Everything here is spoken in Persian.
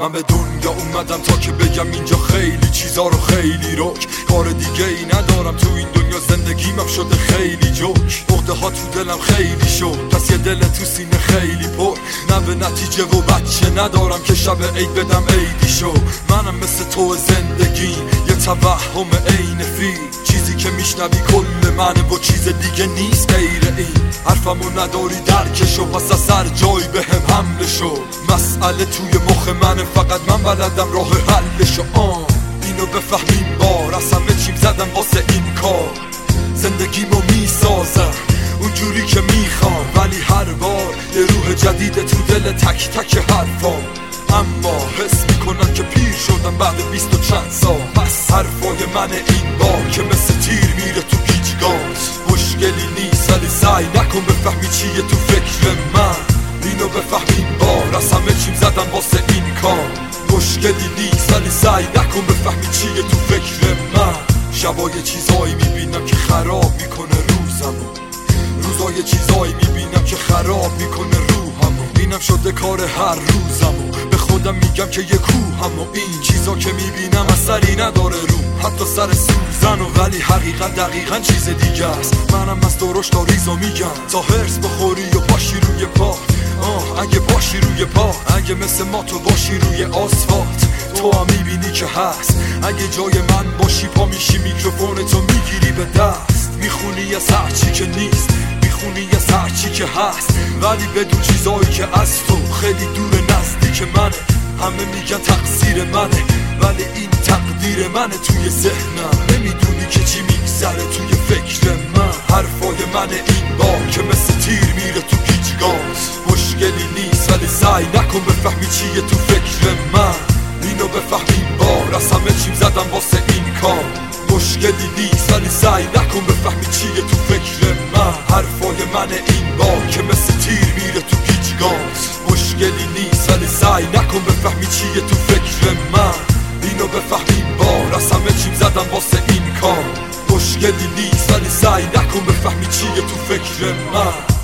من به دنیا اومدم تا که بگم اینجا خیلی چیزا رو خیلی روک کار دیگه ای ندارم تو این دنیا زندگیمم شده خیلی جوک. عقده ها تو دلم خیلی شد پس یه دل تو سینه خیلی پر. نه به نتیجه و بچه ندارم که شب عید بدم عیدی شو. منم مثل تو زندگی یه توهم عین فی چیزی که میشنوی کل منه و چیز دیگه نیست غیر حرفمو نداری درکشو. پس از سر جای به هم حمله شو. مسئله توی مخ منه فقط من بلدم راه حلشو. آن اینو بفهمیم بار. از همه چیم زدم واسه این کار. زندگیمو می‌سازم اونجوری که می‌خوام. ولی هر بار یه روح جدید تو دل تک تک حرفام اما حس می‌کنم که پیر شدم بعد بیست و چند سال. پس حرفای من این بار که مثل تیر میره تو ولی سعی نکن بفهمی چیه تو فکر من اینو بفهمین بار از همه چیم زدم واسه این کار مشکلی نیست ولی سعی نکن بفهمی چیه تو فکر من شبای چیزایی می‌بینم که خراب می‌کنه روزمو روزای چیزایی می‌بینم که خراب می‌کنه روحمو اینم شده کار هر روزمو خودم میگم که یه کوهم و این چیزا که می‌بینم اثری نداره رو. حتی سر سوزن و ولی حقیقت دقیقا چیز دیگه است. منم از درشت تا ریزو میگم. تا هرس بخوری و پاشی روی پا. آه اگه باشی روی پا اگه مثل ما تو باشی روی آسفالت تو هم می‌بینی که هست. اگه جای من باشی پا میشی میکروفون تو می‌گیری به دست. می‌خونی از هرچی که نیست. می‌خونی از هرچی که هست. ولی بدون چیزایی که از تو خیلی دور نزدیک منه. همه میگن تقصیر منه. ولی این تقدیر منه توی ذهنم. نمی‌دونی که چی میگذره توی فکر من. حرفای من این بار که مثل تیر میره تو گیجگات مشکلی نیست ولی سعی نکن بفهمی چیه تو فکر من. اینو بفهمیم بار از همه چیم زدم واسه این کار. مشکلی نیست ولی سعی نکن بفهمی چیه تو فکر من. حرفای من این بار که مثل تیر میره تو گیجگات مشکلی نیست. سعی نکن بفهمی چیه تو فکر من اینو بفهمیم بار از همه چیم زدم واسه این کار مشکلی نیست ولی سعی نکن بفهمی چیه تو فکر من